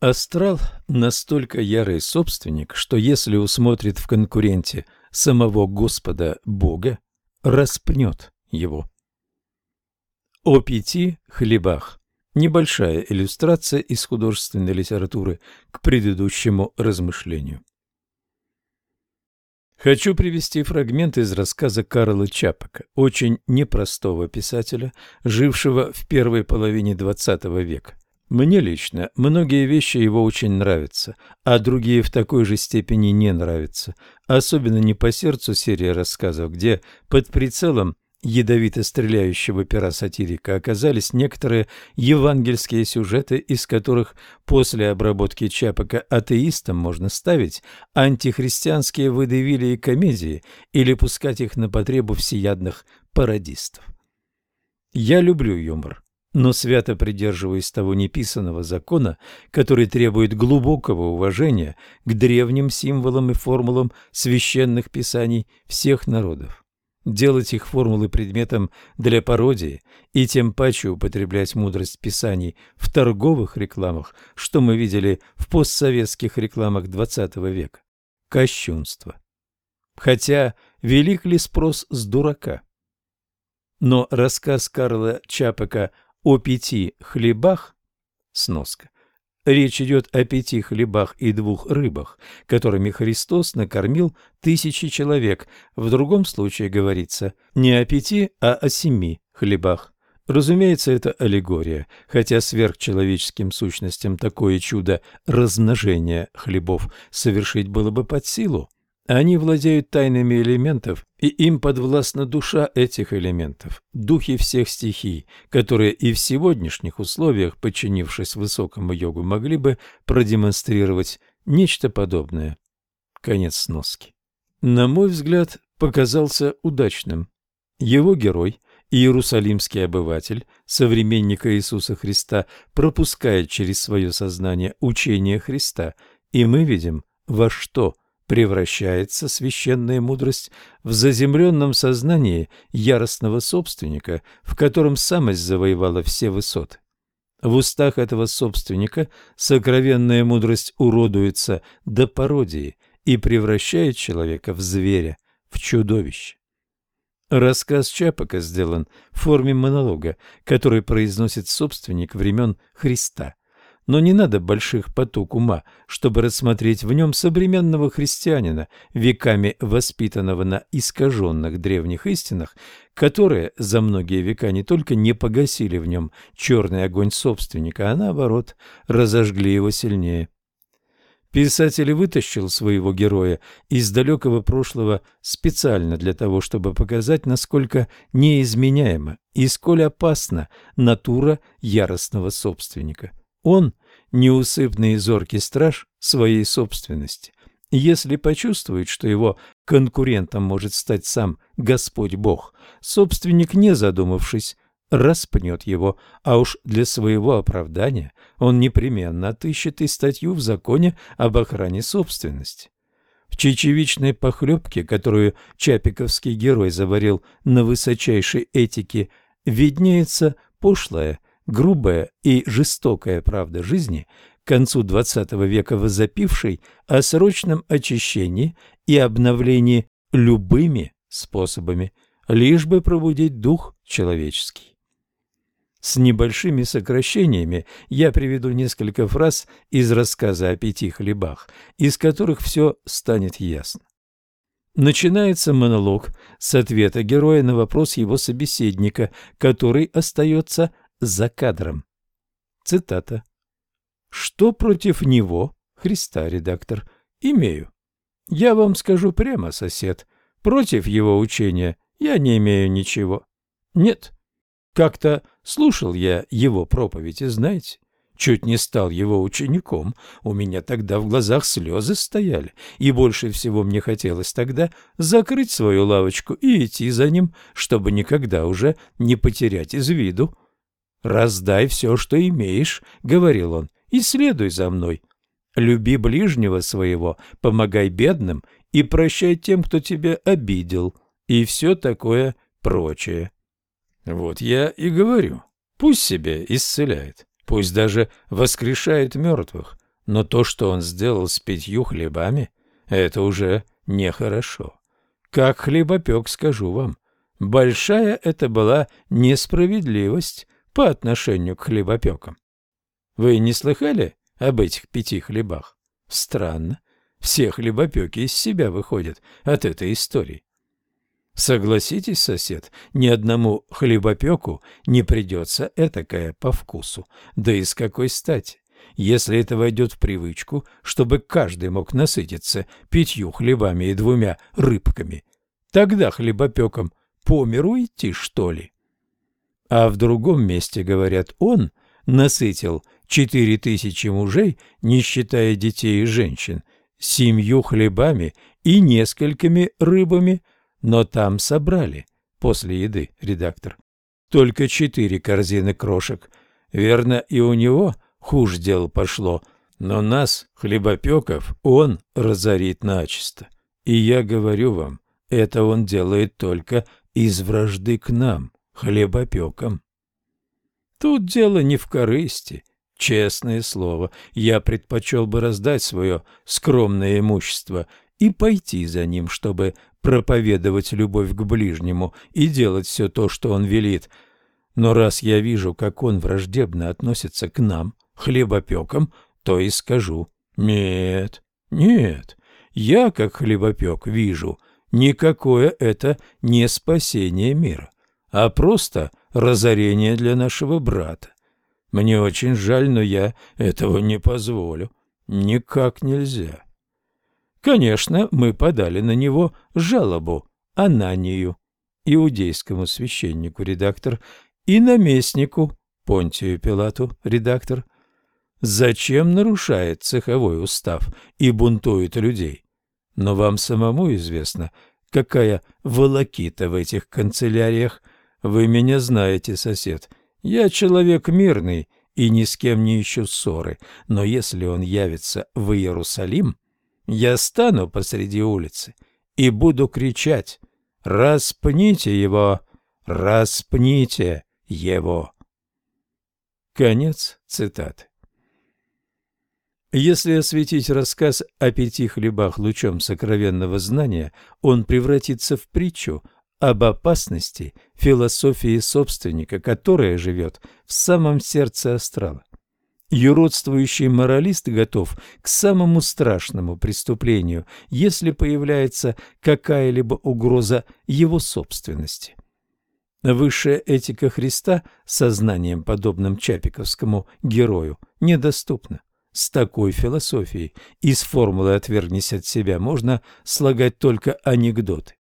Астрал настолько ярый собственник, что если усмотрит в конкуренте самого Господа Бога, распнет его. О пяти хлебах. Небольшая иллюстрация из художественной литературы к предыдущему размышлению. Хочу привести фрагмент из рассказа Карла Чапака, очень непростого писателя, жившего в первой половине XX века. Мне лично многие вещи его очень нравятся, а другие в такой же степени не нравятся. Особенно не по сердцу серия рассказов, где под прицелом ядовито стреляющего пера сатирика оказались некоторые евангельские сюжеты, из которых после обработки Чапака атеистам можно ставить антихристианские выдавили и комедии или пускать их на потребу всеядных пародистов. Я люблю юмор но свято придерживаясь того неписанного закона, который требует глубокого уважения к древним символам и формулам священных писаний всех народов. Делать их формулы предметом для пародии и тем паче употреблять мудрость писаний в торговых рекламах, что мы видели в постсоветских рекламах XX века. Кощунство. Хотя велик ли спрос с дурака? Но рассказ Карла Чапака о пяти хлебах, сноска, речь идет о пяти хлебах и двух рыбах, которыми Христос накормил тысячи человек. В другом случае говорится не о пяти, а о семи хлебах. Разумеется, это аллегория, хотя сверхчеловеческим сущностям такое чудо размножения хлебов совершить было бы под силу. Они владеют тайнами элементов, и им подвластна душа этих элементов, духи всех стихий, которые и в сегодняшних условиях, подчинившись высокому йогу, могли бы продемонстрировать нечто подобное. Конец сноски. На мой взгляд, показался удачным. Его герой, иерусалимский обыватель, современник Иисуса Христа, пропускает через свое сознание учение Христа, и мы видим, во что – превращается священная мудрость в заземленном сознании яростного собственника, в котором самость завоевала все высоты. В устах этого собственника сокровенная мудрость уродуется до пародии и превращает человека в зверя, в чудовище. Рассказ Чапака сделан в форме монолога, который произносит собственник времен Христа но не надо больших поток ума, чтобы рассмотреть в нем современного христианина, веками воспитанного на искаженных древних истинах, которые за многие века не только не погасили в нем черный огонь собственника, а наоборот разожгли его сильнее. Писатель вытащил своего героя из далекого прошлого специально для того, чтобы показать, насколько неизменяема и сколь опасна натура яростного собственника. Он – неусыпный и зоркий страж своей собственности. Если почувствует, что его конкурентом может стать сам Господь Бог, собственник, не задумавшись, распнет его, а уж для своего оправдания он непременно отыщет и статью в законе об охране собственности. В чечевичной похлебке, которую чапиковский герой заварил на высочайшей этике, виднеется пошлая грубая и жестокая правда жизни, к концу XX века возопившей о срочном очищении и обновлении любыми способами, лишь бы пробудить дух человеческий. С небольшими сокращениями я приведу несколько фраз из рассказа о пяти хлебах, из которых все станет ясно. Начинается монолог с ответа героя на вопрос его собеседника, который остается за кадром. Цитата. «Что против него, Христа, редактор, имею? Я вам скажу прямо, сосед, против его учения я не имею ничего. Нет, как-то слушал я его проповеди, знаете, чуть не стал его учеником, у меня тогда в глазах слезы стояли, и больше всего мне хотелось тогда закрыть свою лавочку и идти за ним, чтобы никогда уже не потерять из виду. «Раздай все, что имеешь», — говорил он, — «и следуй за мной. Люби ближнего своего, помогай бедным и прощай тем, кто тебя обидел, и все такое прочее». Вот я и говорю, пусть себя исцеляет, пусть даже воскрешает мертвых, Но то, что он сделал с пятью хлебами, это уже нехорошо. Как хлебопек, скажу вам, большая это была несправедливость по отношению к хлебопекам. Вы не слыхали об этих пяти хлебах? Странно. Все хлебопеки из себя выходят от этой истории. Согласитесь, сосед, ни одному хлебопеку не придется этакое по вкусу. Да и с какой стати? Если это войдет в привычку, чтобы каждый мог насытиться пятью хлебами и двумя рыбками, тогда хлебопекам по миру идти, что ли? А в другом месте, говорят, он насытил четыре тысячи мужей, не считая детей и женщин, семью хлебами и несколькими рыбами – но там собрали, после еды, редактор, только четыре корзины крошек. Верно, и у него хуже дело пошло, но нас, хлебопеков, он разорит начисто. И я говорю вам, это он делает только из вражды к нам, хлебопекам. Тут дело не в корысти, честное слово. Я предпочел бы раздать свое скромное имущество и пойти за ним, чтобы проповедовать любовь к ближнему и делать все то, что он велит. Но раз я вижу, как он враждебно относится к нам, хлебопекам, то и скажу «нет, нет». Я, как хлебопек, вижу, никакое это не спасение мира, а просто разорение для нашего брата. Мне очень жаль, но я этого не позволю. Никак нельзя. Конечно, мы подали на него жалобу Ананию, иудейскому священнику, редактор, и наместнику Понтию Пилату, редактор. Зачем нарушает цеховой устав и бунтует людей? Но вам самому известно, какая волокита в этих канцеляриях. Вы меня знаете, сосед. Я человек мирный и ни с кем не ищу ссоры, но если он явится в Иерусалим, я стану посреди улицы и буду кричать «Распните его! Распните его!» Конец цитаты. Если осветить рассказ о пяти хлебах лучом сокровенного знания, он превратится в притчу об опасности философии собственника, которая живет в самом сердце астрала. Юродствующий моралист готов к самому страшному преступлению, если появляется какая-либо угроза его собственности. Высшая этика Христа сознанием, подобным Чапиковскому герою, недоступна. С такой философией из формулы «отвергнись от себя» можно слагать только анекдоты.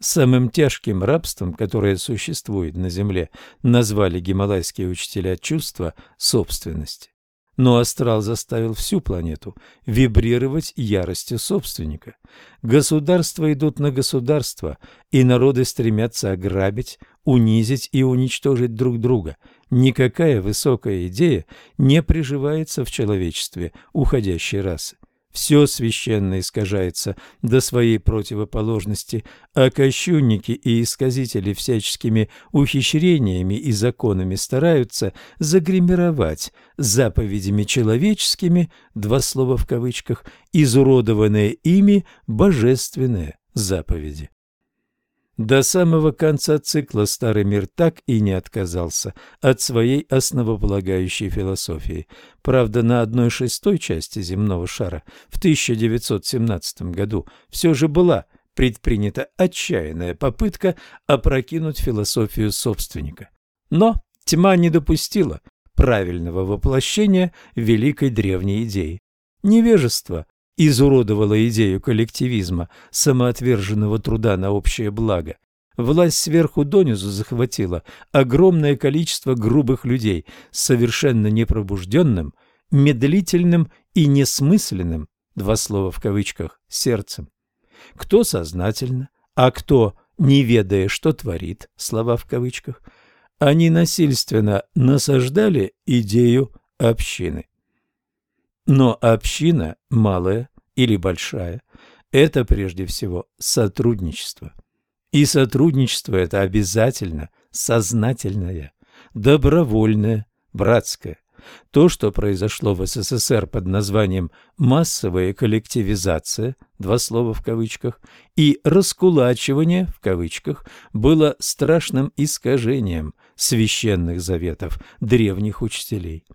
Самым тяжким рабством, которое существует на Земле, назвали гималайские учителя чувства собственности. Но астрал заставил всю планету вибрировать яростью собственника. Государства идут на государство, и народы стремятся ограбить, унизить и уничтожить друг друга. Никакая высокая идея не приживается в человечестве уходящей расы все священно искажается до своей противоположности, а кощунники и исказители всяческими ухищрениями и законами стараются загримировать заповедями человеческими, два слова в кавычках, изуродованные ими божественные заповеди. До самого конца цикла Старый мир так и не отказался от своей основополагающей философии. Правда, на одной шестой части земного шара в 1917 году все же была предпринята отчаянная попытка опрокинуть философию собственника. Но тьма не допустила правильного воплощения великой древней идеи. Невежество изуродовала идею коллективизма, самоотверженного труда на общее благо. Власть сверху донизу захватила огромное количество грубых людей совершенно непробужденным, медлительным и несмысленным, два слова в кавычках, сердцем. Кто сознательно, а кто, не ведая, что творит, слова в кавычках, они насильственно насаждали идею общины. Но община, малая или большая, это прежде всего сотрудничество. И сотрудничество это обязательно сознательное, добровольное, братское. То, что произошло в СССР под названием «массовая коллективизация», два слова в кавычках, и «раскулачивание» в кавычках, было страшным искажением священных заветов древних учителей.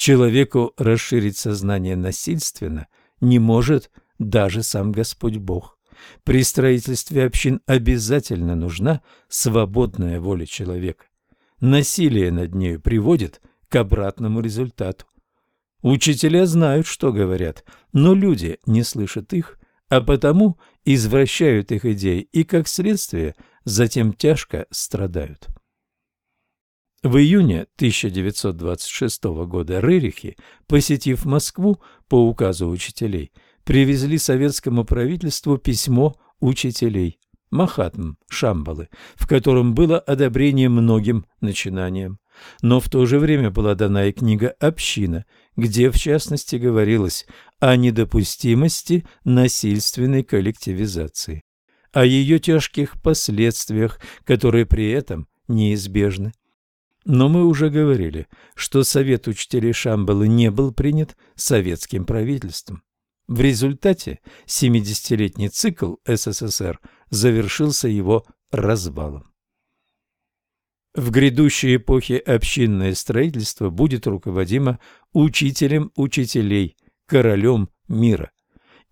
Человеку расширить сознание насильственно не может даже сам Господь Бог. При строительстве общин обязательно нужна свободная воля человека. Насилие над нею приводит к обратному результату. Учителя знают, что говорят, но люди не слышат их, а потому извращают их идеи и, как следствие, затем тяжко страдают. В июне 1926 года Рерихи, посетив Москву по указу учителей, привезли советскому правительству письмо учителей Махатм Шамбалы, в котором было одобрение многим начинаниям. Но в то же время была дана и книга «Община», где, в частности, говорилось о недопустимости насильственной коллективизации, о ее тяжких последствиях, которые при этом неизбежны. Но мы уже говорили, что Совет учителей Шамбалы не был принят советским правительством. В результате 70-летний цикл СССР завершился его развалом. В грядущей эпохе общинное строительство будет руководимо учителем учителей, королем мира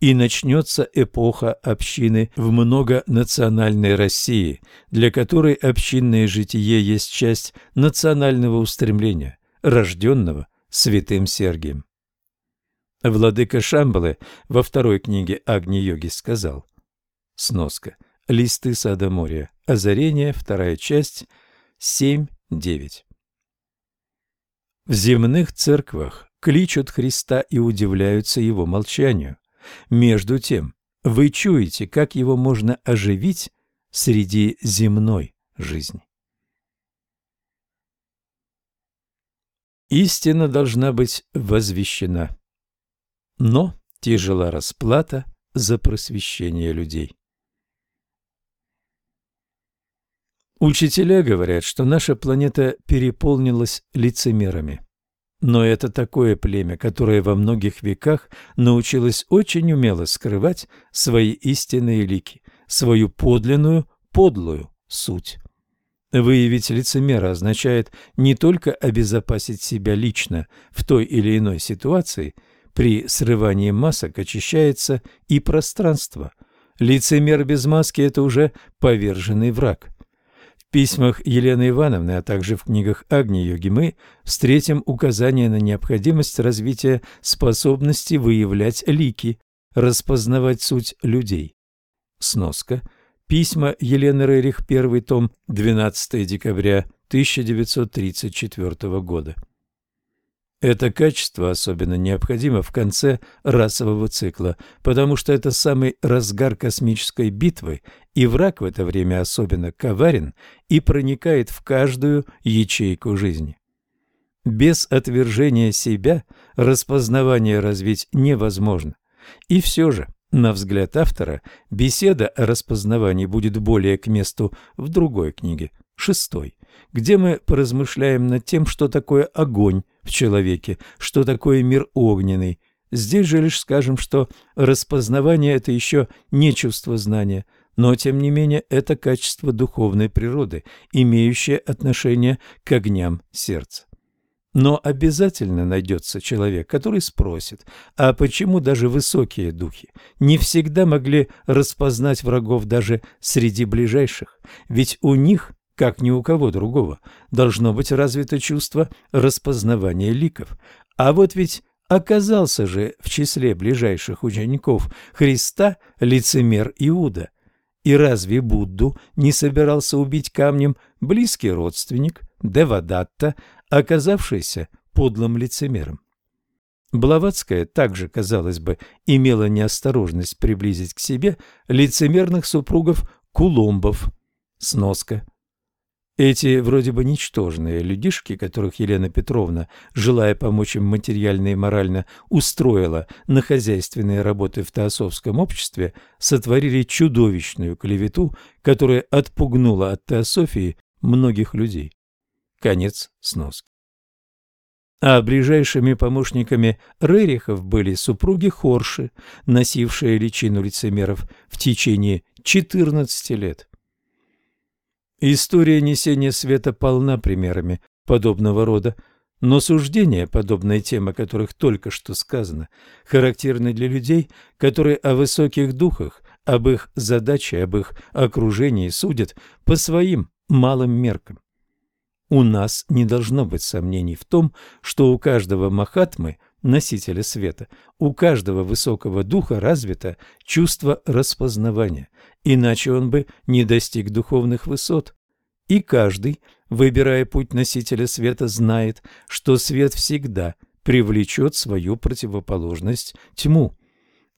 и начнется эпоха общины в многонациональной России, для которой общинное житие есть часть национального устремления, рожденного святым Сергием. Владыка Шамбалы во второй книге Агни-йоги сказал Сноска. Листы сада моря. Озарение. Вторая часть. 7.9. В земных церквах кличут Христа и удивляются его молчанию. Между тем, вы чуете, как его можно оживить среди земной жизни. Истина должна быть возвещена, но тяжела расплата за просвещение людей. Учителя говорят, что наша планета переполнилась лицемерами. Но это такое племя, которое во многих веках научилось очень умело скрывать свои истинные лики, свою подлинную, подлую суть. Выявить лицемера означает не только обезопасить себя лично в той или иной ситуации, при срывании масок очищается и пространство. Лицемер без маски – это уже поверженный враг – письмах Елены Ивановны, а также в книгах Агни-йоги мы встретим указания на необходимость развития способности выявлять лики, распознавать суть людей. Сноска. Письма Елены Рерих, первый том, 12 декабря 1934 года. Это качество особенно необходимо в конце расового цикла, потому что это самый разгар космической битвы, и враг в это время особенно коварен и проникает в каждую ячейку жизни. Без отвержения себя распознавание развить невозможно. И все же, на взгляд автора, беседа о распознавании будет более к месту в другой книге, шестой, где мы поразмышляем над тем, что такое огонь в человеке, что такое мир огненный. Здесь же лишь скажем, что распознавание – это еще не чувство знания, но, тем не менее, это качество духовной природы, имеющее отношение к огням сердца. Но обязательно найдется человек, который спросит, а почему даже высокие духи не всегда могли распознать врагов даже среди ближайших? Ведь у них как ни у кого другого, должно быть развито чувство распознавания ликов. А вот ведь оказался же в числе ближайших учеников Христа лицемер Иуда. И разве Будду не собирался убить камнем близкий родственник Девадатта, оказавшийся подлым лицемером? Блаватская также, казалось бы, имела неосторожность приблизить к себе лицемерных супругов Куломбов. Сноска. Эти вроде бы ничтожные людишки, которых Елена Петровна, желая помочь им материально и морально, устроила на хозяйственные работы в теософском обществе, сотворили чудовищную клевету, которая отпугнула от теософии многих людей. Конец сноски. а ближайшими помощниками Рерихов были супруги Хорши, носившие личину лицемеров в течение 14 лет. История несения света полна примерами подобного рода, но суждения, подобные тем, о которых только что сказано, характерны для людей, которые о высоких духах, об их задаче, об их окружении судят по своим малым меркам. У нас не должно быть сомнений в том, что у каждого Махатмы, носителя света, у каждого высокого духа развито чувство распознавания, иначе он бы не достиг духовных высот. И каждый, выбирая путь носителя света, знает, что свет всегда привлечет свою противоположность тьму.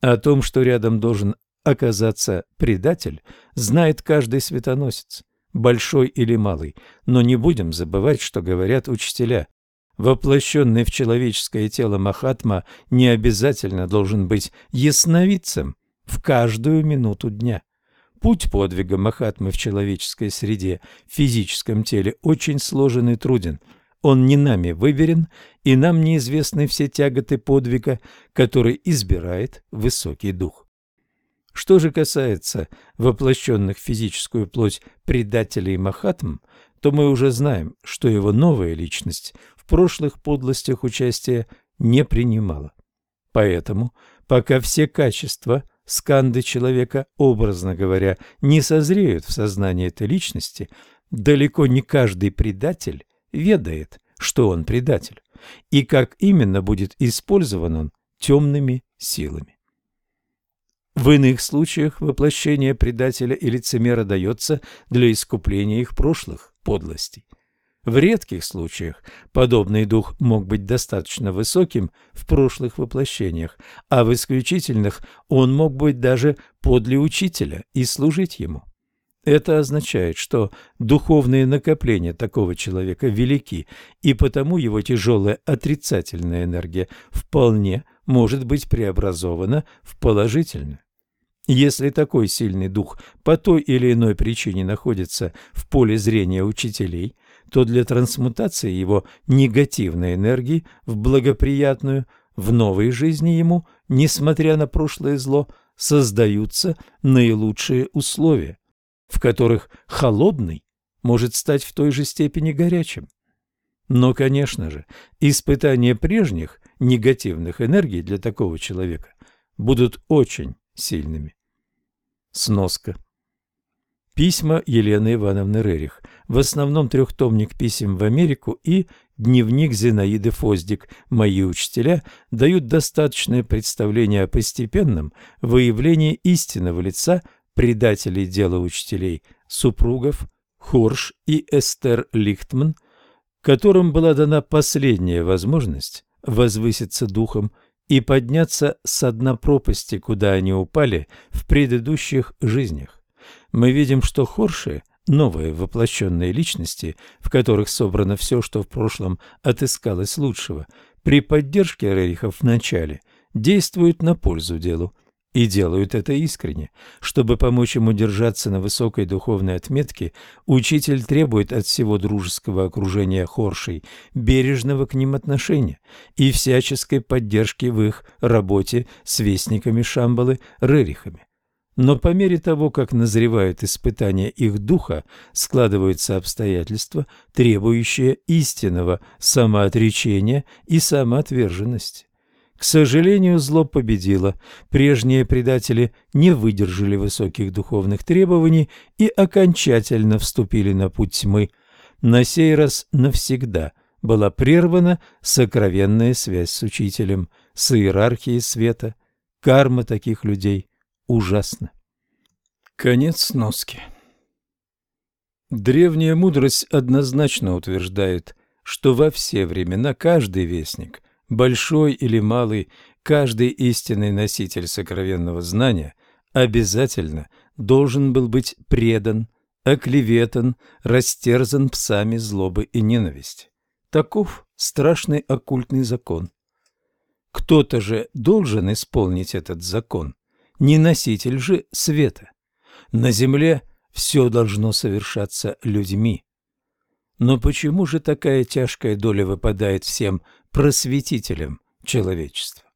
О том, что рядом должен оказаться предатель, знает каждый светоносец, большой или малый, но не будем забывать, что говорят учителя. Воплощенный в человеческое тело Махатма не обязательно должен быть ясновидцем в каждую минуту дня. Путь подвига Махатмы в человеческой среде, в физическом теле, очень сложен и труден. Он не нами выверен, и нам неизвестны все тяготы подвига, который избирает высокий дух. Что же касается воплощенных в физическую плоть предателей Махатм, то мы уже знаем, что его новая личность в прошлых подлостях участия не принимала. Поэтому, пока все качества сканды человека, образно говоря, не созреют в сознании этой личности, далеко не каждый предатель ведает, что он предатель, и как именно будет использован он темными силами. В иных случаях воплощение предателя и лицемера дается для искупления их прошлых подлостей. В редких случаях подобный дух мог быть достаточно высоким в прошлых воплощениях, а в исключительных он мог быть даже подле учителя и служить ему. Это означает, что духовные накопления такого человека велики, и потому его тяжелая отрицательная энергия вполне может быть преобразована в положительную. Если такой сильный дух по той или иной причине находится в поле зрения учителей, то для трансмутации его негативной энергии в благоприятную, в новой жизни ему, несмотря на прошлое зло, создаются наилучшие условия, в которых холодный может стать в той же степени горячим. Но, конечно же, испытания прежних негативных энергий для такого человека будут очень сильными. Сноска. Письма Елены Ивановны Рерих. В основном трехтомник писем в Америку и дневник Зинаиды Фоздик. «Мои учителя» дают достаточное представление о постепенном выявлении истинного лица предателей дела учителей, супругов Хорш и Эстер Лихтман, которым была дана последняя возможность возвыситься духом и подняться с дна пропасти, куда они упали в предыдущих жизнях. Мы видим, что Хорши – новые воплощенные личности, в которых собрано все, что в прошлом отыскалось лучшего, при поддержке Рерихов в начале действуют на пользу делу. И делают это искренне. Чтобы помочь ему держаться на высокой духовной отметке, учитель требует от всего дружеского окружения Хоршей бережного к ним отношения и всяческой поддержки в их работе с вестниками Шамбалы Рерихами. Но по мере того, как назревают испытания их духа, складываются обстоятельства, требующие истинного самоотречения и самоотверженности. К сожалению, зло победило. Прежние предатели не выдержали высоких духовных требований и окончательно вступили на путь тьмы. На сей раз навсегда была прервана сокровенная связь с учителем, с иерархией света. Карма таких людей ужасно. Конец сноски. Древняя мудрость однозначно утверждает, что во все времена каждый вестник, большой или малый, каждый истинный носитель сокровенного знания обязательно должен был быть предан, оклеветан, растерзан псами злобы и ненависти. Таков страшный оккультный закон. Кто-то же должен исполнить этот закон, не носитель же света. На земле все должно совершаться людьми. Но почему же такая тяжкая доля выпадает всем просветителем человечества.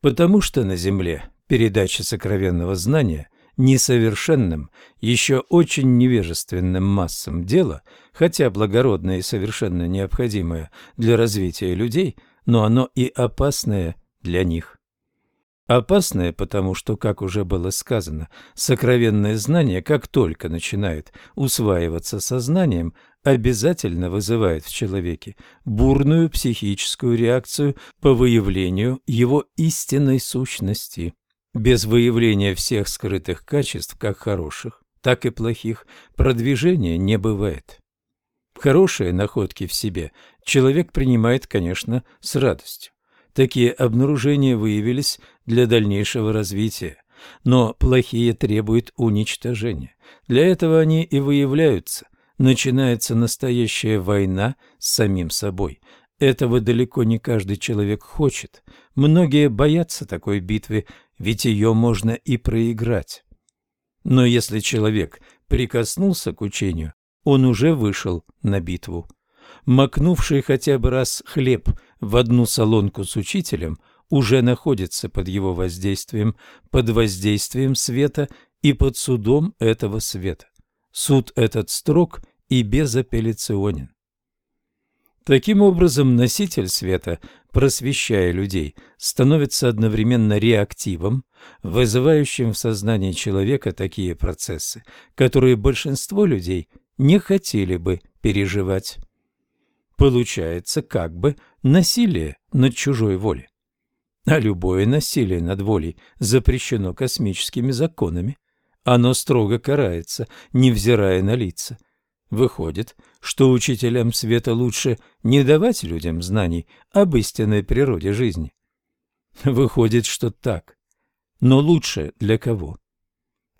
Потому что на Земле передача сокровенного знания несовершенным, еще очень невежественным массам дела, хотя благородное и совершенно необходимое для развития людей, но оно и опасное для них. Опасное, потому что, как уже было сказано, сокровенное знание, как только начинает усваиваться сознанием, обязательно вызывает в человеке бурную психическую реакцию по выявлению его истинной сущности. Без выявления всех скрытых качеств, как хороших, так и плохих, продвижения не бывает. Хорошие находки в себе человек принимает, конечно, с радостью. Такие обнаружения выявились для дальнейшего развития, но плохие требуют уничтожения. Для этого они и выявляются. Начинается настоящая война с самим собой. Этого далеко не каждый человек хочет. Многие боятся такой битвы ведь ее можно и проиграть. Но если человек прикоснулся к учению, он уже вышел на битву. Макнувший хотя бы раз хлеб в одну солонку с учителем уже находится под его воздействием, под воздействием света и под судом этого света. Суд этот строг и безапелляционен. Таким образом, носитель света просвещая людей, становится одновременно реактивом, вызывающим в сознании человека такие процессы, которые большинство людей не хотели бы переживать. Получается как бы насилие над чужой волей. А любое насилие над волей запрещено космическими законами. Оно строго карается, невзирая на лица. Выходит, что учителям света лучше не давать людям знаний об истинной природе жизни. Выходит, что так. Но лучше для кого?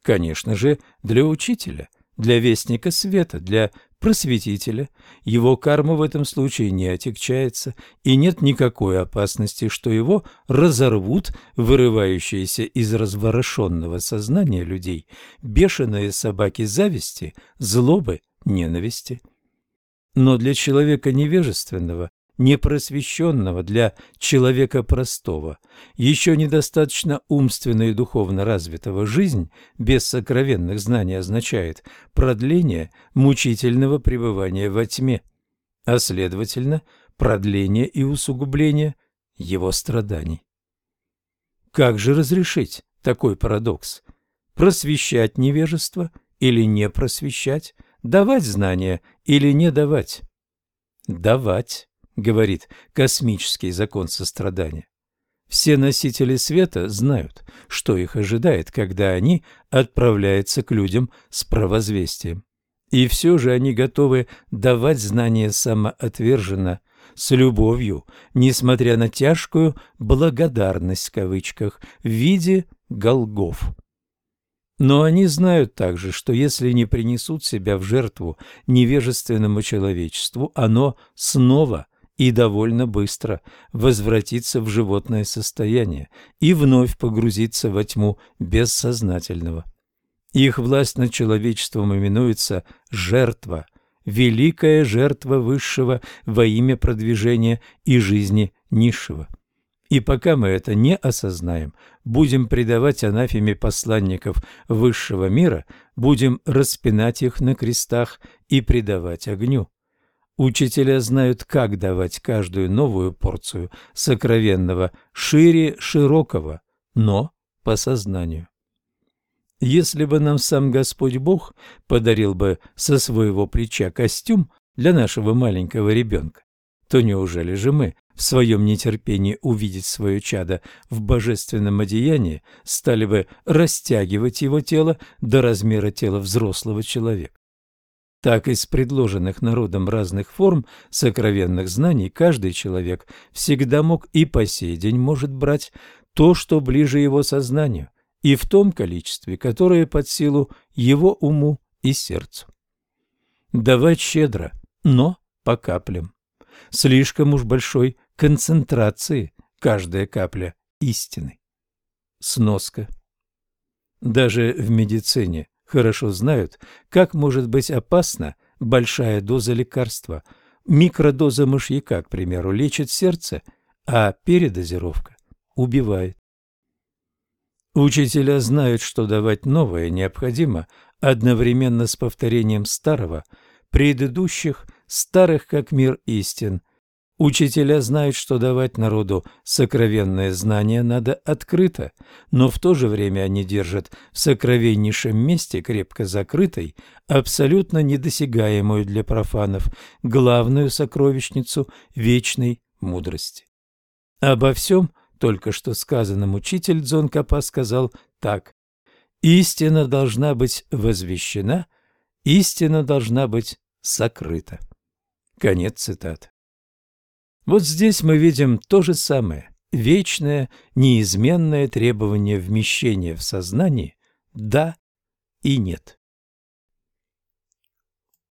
Конечно же, для учителя, для вестника света, для просветителя. Его карма в этом случае не отягчается, и нет никакой опасности, что его разорвут вырывающиеся из разворошенного сознания людей бешеные собаки зависти, злобы, ненависти. Но для человека невежественного, непросвещенного, для человека простого, еще недостаточно умственно и духовно развитого жизнь без сокровенных знаний означает продление мучительного пребывания во тьме, а следовательно, продление и усугубление его страданий. Как же разрешить такой парадокс? Просвещать невежество или не просвещать? Давать знания или не давать? Давать, говорит космический закон сострадания. Все носители света знают, что их ожидает, когда они отправляются к людям с провозвестием. И все же они готовы давать знания самоотверженно, с любовью, несмотря на тяжкую «благодарность» в кавычках в виде голгов. Но они знают также, что если не принесут себя в жертву невежественному человечеству, оно снова и довольно быстро возвратится в животное состояние и вновь погрузится во тьму бессознательного. Их власть над человечеством именуется «жертва», великая жертва высшего во имя продвижения и жизни низшего. И пока мы это не осознаем, будем предавать анафеме посланников высшего мира, будем распинать их на крестах и предавать огню. Учителя знают, как давать каждую новую порцию сокровенного шире широкого, но по сознанию. Если бы нам сам Господь Бог подарил бы со своего плеча костюм для нашего маленького ребенка, то неужели же мы в своем нетерпении увидеть свое чадо в божественном одеянии, стали бы растягивать его тело до размера тела взрослого человека. Так из предложенных народом разных форм сокровенных знаний каждый человек всегда мог и по сей день может брать то, что ближе его сознанию, и в том количестве, которое под силу его уму и сердцу. Давать щедро, но по каплям. Слишком уж большой концентрации каждая капля истины. Сноска. Даже в медицине хорошо знают, как может быть опасна большая доза лекарства. Микродоза мышьяка, к примеру, лечит сердце, а передозировка убивает. Учителя знают, что давать новое необходимо одновременно с повторением старого, предыдущих, старых как мир истин. Учителя знают, что давать народу сокровенное знание надо открыто, но в то же время они держат в сокровеннейшем месте, крепко закрытой, абсолютно недосягаемую для профанов, главную сокровищницу вечной мудрости. Обо всем только что сказанном учитель Дзон Капа сказал так. «Истина должна быть возвещена, истина должна быть сокрыта». Конец цитаты. Вот здесь мы видим то же самое, вечное, неизменное требование вмещения в сознании «да» и «нет».